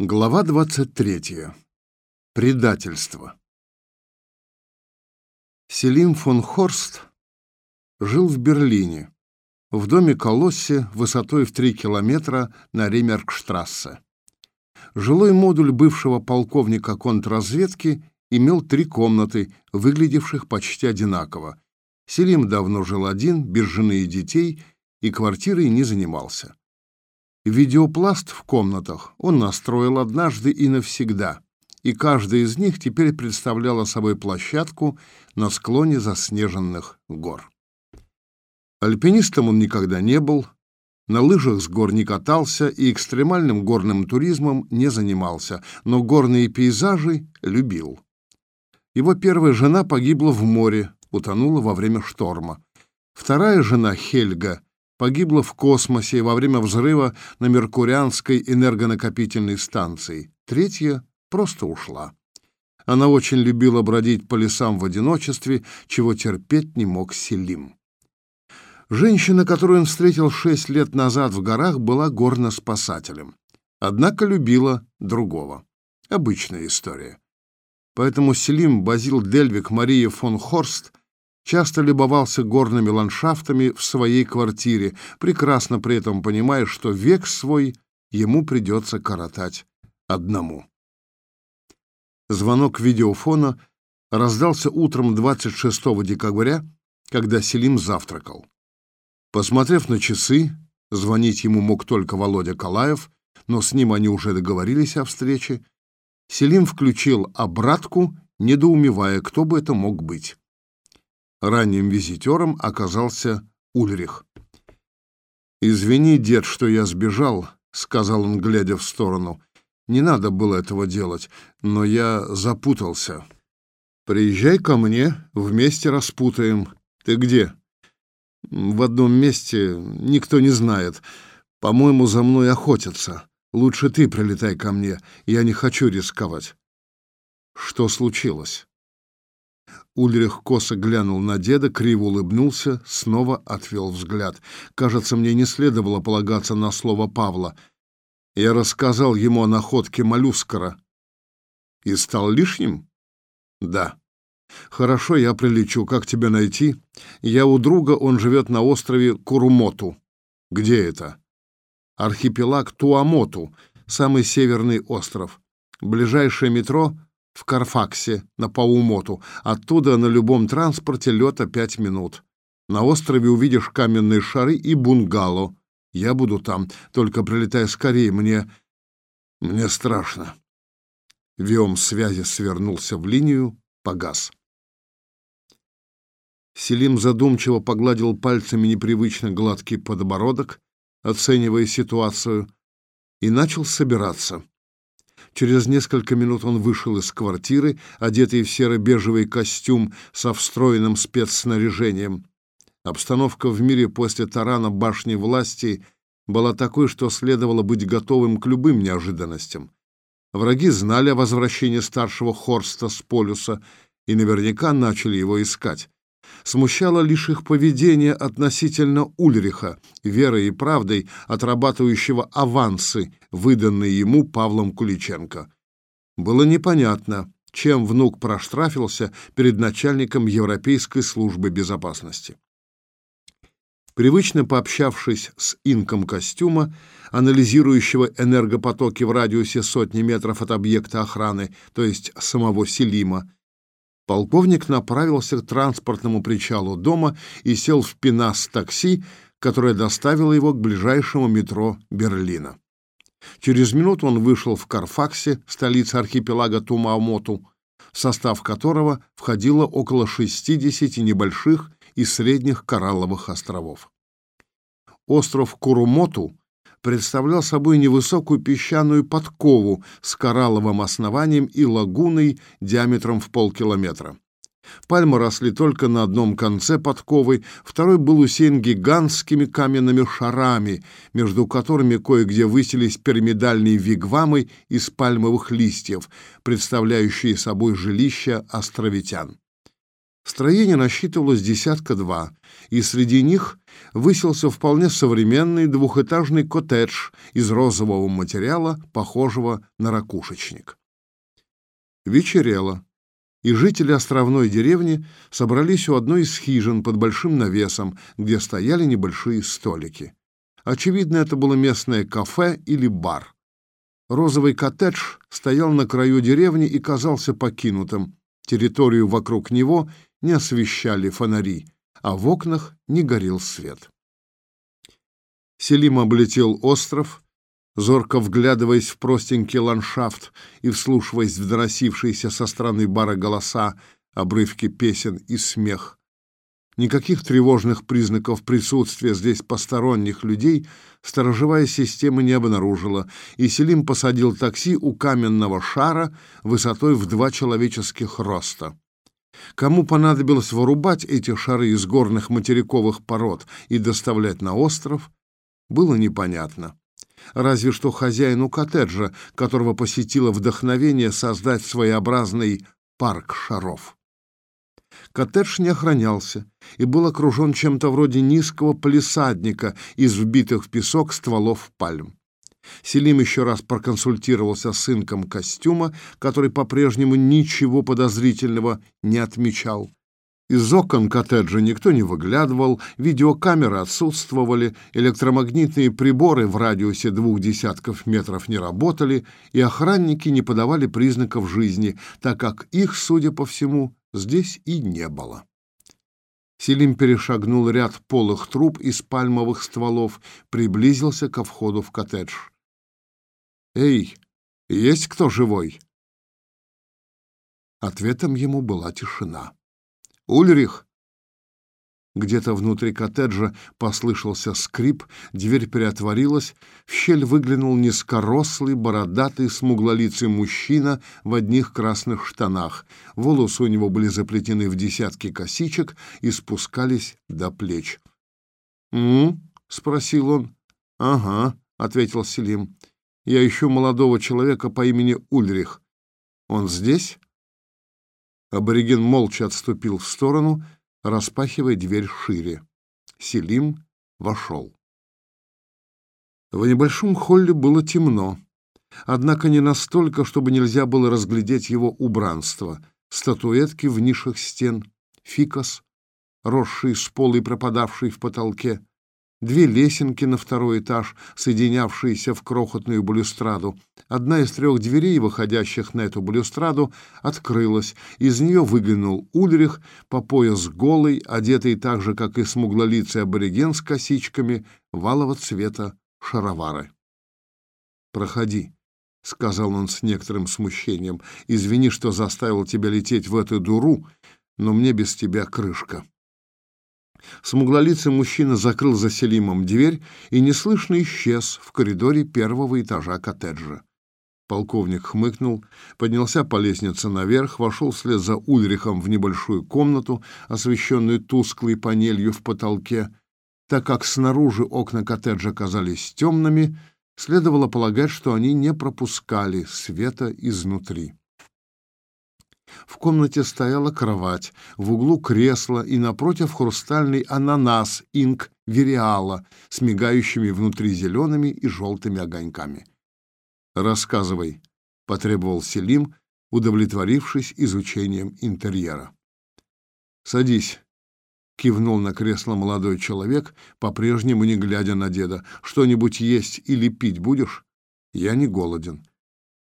Глава 23. Предательство. Селим фон Хорст жил в Берлине, в доме Колоссе высотой в 3 километра на Ремеркштрассе. Жилой модуль бывшего полковника контрразведки имел три комнаты, выглядевших почти одинаково. Селим давно жил один, без жены и детей, и квартирой не занимался. Видеопласт в комнатах он настроил однажды и навсегда, и каждая из них теперь представляла собой площадку на склоне заснеженных гор. Альпинистом он никогда не был, на лыжах с гор не катался и экстремальным горным туризмом не занимался, но горные пейзажи любил. Его первая жена погибла в море, утонула во время шторма. Вторая жена, Хельга, погибла в космосе во время взрыва на Меркурианской энергонакопительной станции. Третья просто ушла. Она очень любила бродить по лесам в одиночестве, чего терпеть не мог Селим. Женщина, которую он встретил шесть лет назад в горах, была горноспасателем. Однако любила другого. Обычная история. Поэтому Селим Базил Дельвик Мария фон Хорст — часто любовался горными ландшафтами в своей квартире, прекрасно при этом понимая, что век свой ему придется коротать одному. Звонок видеофона раздался утром 26 декабря, когда Селим завтракал. Посмотрев на часы, звонить ему мог только Володя Калаев, но с ним они уже договорились о встрече, Селим включил обратку, недоумевая, кто бы это мог быть. Ранним визитером оказался Ульрих. «Извини, дед, что я сбежал», — сказал он, глядя в сторону. «Не надо было этого делать, но я запутался. Приезжай ко мне, вместе распутаем. Ты где?» «В одном месте никто не знает. По-моему, за мной охотятся. Лучше ты прилетай ко мне, я не хочу рисковать». «Что случилось?» Ульрих косо глянул на деда, криво улыбнулся, снова отвел взгляд. Кажется, мне не следовало полагаться на слово Павла. Я рассказал ему о находке моллюскара. И стал лишним? Да. Хорошо, я прилечу. Как тебя найти? Я у друга, он живет на острове Курумоту. Где это? Архипелаг Туамоту, самый северный остров. Ближайшее метро в Карфаксе на Паумоту. Оттуда на любом транспорте лета пять минут. На острове увидишь каменные шары и бунгало. Я буду там, только прилетай скорее, мне... мне страшно. Виом связи свернулся в линию, погас. Селим задумчиво погладил пальцами непривычно гладкий подбородок, оценивая ситуацию, и начал собираться. Через несколько минут он вышел из квартиры, одетый в серо-бежевый костюм со встроенным спецснаряжением. Обстановка в мире после тарана башни власти была такой, что следовало быть готовым к любым неожиданностям. Враги знали о возвращении старшего Хорста с полюса и наверняка начали его искать. Смущало лишь их поведение относительно Ульриха, верой и правдой отрабатывающего авансы, выданные ему Павлом Куличенко. Было непонятно, чем внук проштрафился перед начальником Европейской службы безопасности. Привычно пообщавшись с инком костюма, анализирующего энергопотоки в радиусе сотни метров от объекта охраны, то есть самого Селима, Полковник направился к транспортному причалу дома и сел в пенас такси, которое доставило его к ближайшему метро Берлина. Через минуту он вышел в Карфаксе, столице архипелага Тумамоту, в состав которого входило около 60 небольших и средних коралловых островов. Остров Курумоту представлял собой невысокую песчаную подкову с коралловым основанием и лагуной диаметром в полкилометра. Пальмы росли только на одном конце подковы, второй был усеян гигантскими каменными шарами, между которыми кое-где высились пирамидальные вигвамы из пальмовых листьев, представляющие собой жилища островитян. Строение насчитывалось десятка-два, и среди них высился вполне современный двухэтажный коттедж из розового материала, похожего на ракушечник. Вечерело, и жители островной деревни собрались у одной из хижин под большим навесом, где стояли небольшие столики. Очевидно, это было местное кафе или бар. Розовый коттедж стоял на краю деревни и казался покинутым. Территорию вокруг него не освещали фонари, а в окнах не горел свет. Селим облетел остров, зорко вглядываясь в простенький ландшафт и вслушиваясь в доносившиеся со стороны бара голоса, обрывки песен и смех. Никаких тревожных признаков присутствия здесь посторонних людей сторожевая система не обнаружила, и Селим посадил такси у каменного шара высотой в два человеческих роста. Кому понадобилось вырубать эти шары из горных материковых пород и доставлять на остров, было непонятно. Разве что хозяину коттеджа, которого посетило вдохновение создать своеобразный парк шаров. Коттедж не охранялся и был окружен чем-то вроде низкого палисадника из вбитых в песок стволов пальм. Селим еще раз проконсультировался с сынком костюма, который по-прежнему ничего подозрительного не отмечал. Из окон коттеджа никто не выглядывал, видеокамеры отсутствовали, электромагнитные приборы в радиусе двух десятков метров не работали, и охранники не подавали признаков жизни, так как их, судя по всему, здесь и не было. Селим перешагнул ряд полых труб из пальмовых стволов, приблизился ко входу в коттедж. «Эй, есть кто живой?» Ответом ему была тишина. «Ульрих!» Где-то внутри коттеджа послышался скрип, дверь приотворилась, в щель выглянул низкорослый, бородатый, смуглолицый мужчина в одних красных штанах. Волосы у него были заплетены в десятки косичек и спускались до плеч. «М?», спросил он. «Ага», — ответил Селим. Я ищу молодого человека по имени Ульрих. Он здесь?» Абориген молча отступил в сторону, распахивая дверь шире. Селим вошел. В небольшом холле было темно, однако не настолько, чтобы нельзя было разглядеть его убранство. Статуэтки в нишах стен, фикос, росший с пола и пропадавший в потолке, две лесенки на второй этаж, соединявшиеся в крохотную балюстраду. Одна из трех дверей, выходящих на эту балюстраду, открылась. Из нее выглянул Ульрих, по пояс голый, одетый так же, как и смуглолицый абориген с косичками, валого цвета шаровары. «Проходи», — сказал он с некоторым смущением. «Извини, что заставил тебя лететь в эту дуру, но мне без тебя крышка». Смуглолицый мужчина закрыл за Селимом дверь и неслышно исчез в коридоре первого этажа коттеджа. Полковник хмыкнул, поднялся по лестнице наверх, вошел вслед за Ульрихом в небольшую комнату, освещенную тусклой панелью в потолке. Так как снаружи окна коттеджа казались темными, следовало полагать, что они не пропускали света изнутри. В комнате стояла кровать, в углу кресло и напротив хрустальный ананас инк Вериала с мигающими внутри зелеными и желтыми огоньками. «Рассказывай», — потребовал Селим, удовлетворившись изучением интерьера. «Садись», — кивнул на кресло молодой человек, по-прежнему не глядя на деда. «Что-нибудь есть или пить будешь? Я не голоден».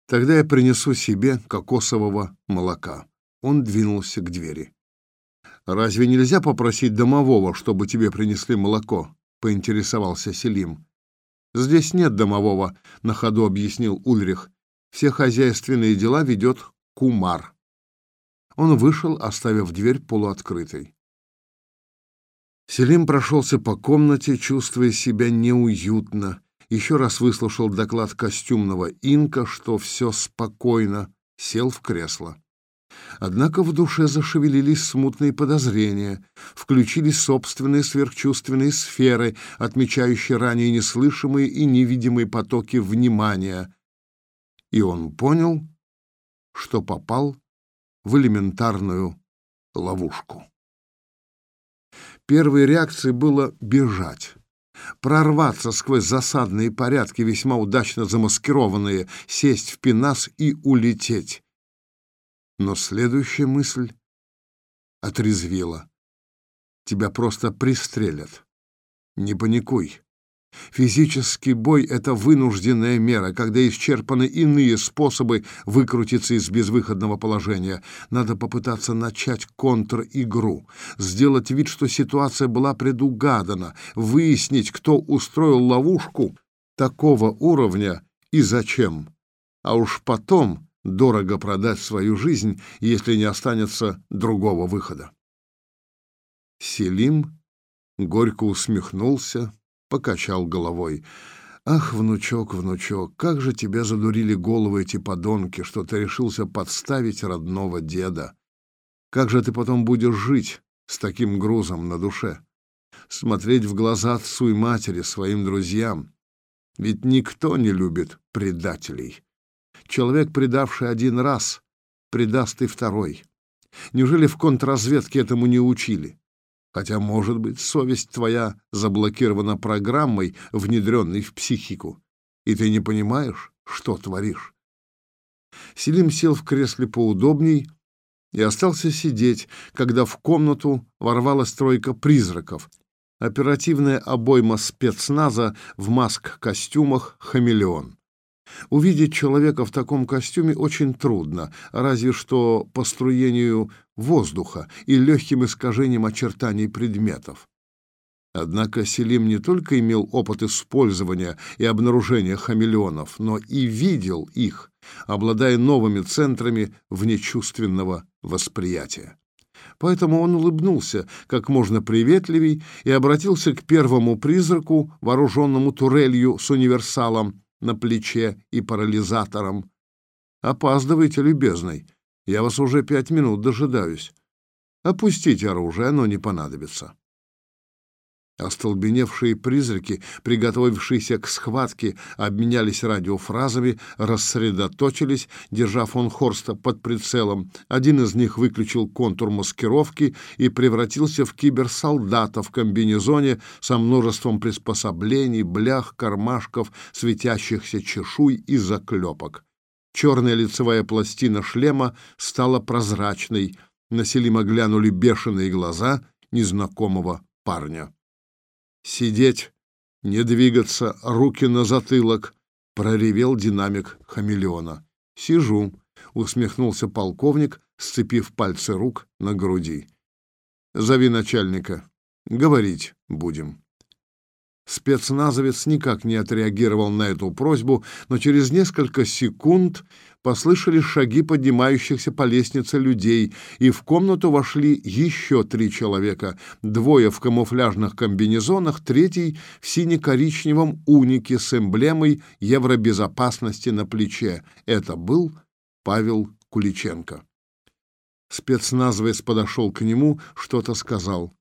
Тогда я принесу себе кокосового молока. Он двинулся к двери. Разве нельзя попросить домового, чтобы тебе принесли молоко? поинтересовался Селим. Здесь нет домового, на ходу объяснил Ульрих. Все хозяйственные дела ведет Кумар. Он вышел, оставив дверь полуоткрытой. Селим прошелся по комнате, чувствуя себя неуютно еще раз выслушал доклад костюмного инка, что все спокойно, сел в кресло. Однако в душе зашевелились смутные подозрения, включились собственные сверхчувственные сферы, отмечающие ранее неслышимые и невидимые потоки внимания. И он понял, что попал в элементарную ловушку. Первой реакцией было бежать прорваться сквозь засадные порядки, весьма удачно замаскированные, сесть в пенас и улететь. Но следующая мысль отрезвила. Тебя просто пристрелят. Не паникуй. Физический бой — это вынужденная мера, когда исчерпаны иные способы выкрутиться из безвыходного положения. Надо попытаться начать контр-игру, сделать вид, что ситуация была предугадана, выяснить, кто устроил ловушку такого уровня и зачем. А уж потом дорого продать свою жизнь, если не останется другого выхода. Селим горько усмехнулся, покачал головой. «Ах, внучок, внучок, как же тебя задурили головы эти подонки, что ты решился подставить родного деда! Как же ты потом будешь жить с таким грузом на душе? Смотреть в глаза отцу и матери, своим друзьям? Ведь никто не любит предателей. Человек, предавший один раз, предаст и второй. Неужели в контрразведке этому не учили? Хотя, может быть, совесть твоя заблокирована программой, внедренной в психику, и ты не понимаешь, что творишь. Селим сел в кресле поудобней и остался сидеть, когда в комнату ворвалась тройка призраков. Оперативная обойма спецназа в маск-костюмах «Хамелеон». Увидеть человека в таком костюме очень трудно, разве что по струению воздуха и легким искажением очертаний предметов. Однако Селим не только имел опыт использования и обнаружения хамелеонов, но и видел их, обладая новыми центрами внечувственного восприятия. Поэтому он улыбнулся как можно приветливей и обратился к первому призраку, вооруженному турелью с универсалом, на плече и парализатором. «Опаздывайте, любезный. Я вас уже пять минут дожидаюсь. Опустите оружие, оно не понадобится». Остолбеневшие призраки, приготовившиеся к схватке, обменялись радиофразами, рассредоточились, держа фон Хорста под прицелом. Один из них выключил контур маскировки и превратился в киберсолдата в комбинезоне со множеством приспособлений, блях, кармашков, светящихся чешуй и заклепок. Черная лицевая пластина шлема стала прозрачной. На глянули бешеные глаза незнакомого парня. Сидеть, не двигаться, руки на затылок, проревел динамик хамелеона. Сижу, усмехнулся полковник, сцепив пальцы рук на груди. Зови начальника. Говорить будем. Спецназовец никак не отреагировал на эту просьбу, но через несколько секунд послышались шаги поднимающихся по лестнице людей, и в комнату вошли еще три человека. Двое в камуфляжных комбинезонах, третий в сине-коричневом унике с эмблемой евробезопасности на плече. Это был Павел Куличенко. Спецназовец подошел к нему, что-то сказал.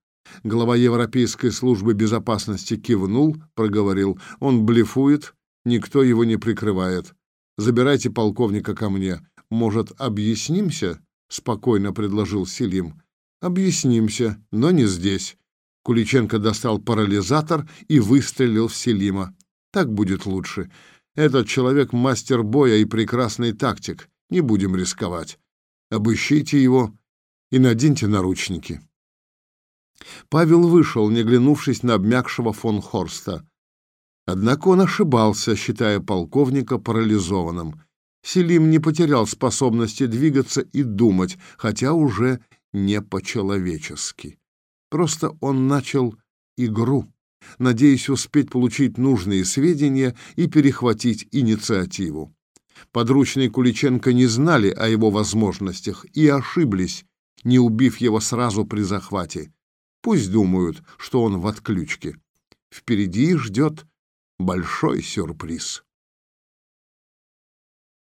Глава Европейской службы безопасности кивнул, проговорил. Он блефует, никто его не прикрывает. Забирайте полковника ко мне. Может, объяснимся? Спокойно предложил Селим. Объяснимся, но не здесь. Куличенко достал парализатор и выстрелил в Селима. Так будет лучше. Этот человек мастер боя и прекрасный тактик. Не будем рисковать. Обыщите его и наденьте наручники. Павел вышел, не глянувшись на обмякшего фон Хорста. Однако он ошибался, считая полковника парализованным. Селим не потерял способности двигаться и думать, хотя уже не по-человечески. Просто он начал игру, надеясь успеть получить нужные сведения и перехватить инициативу. Подручные Куличенко не знали о его возможностях и ошиблись, не убив его сразу при захвате. Пусть думают, что он в отключке. Впереди ждет большой сюрприз.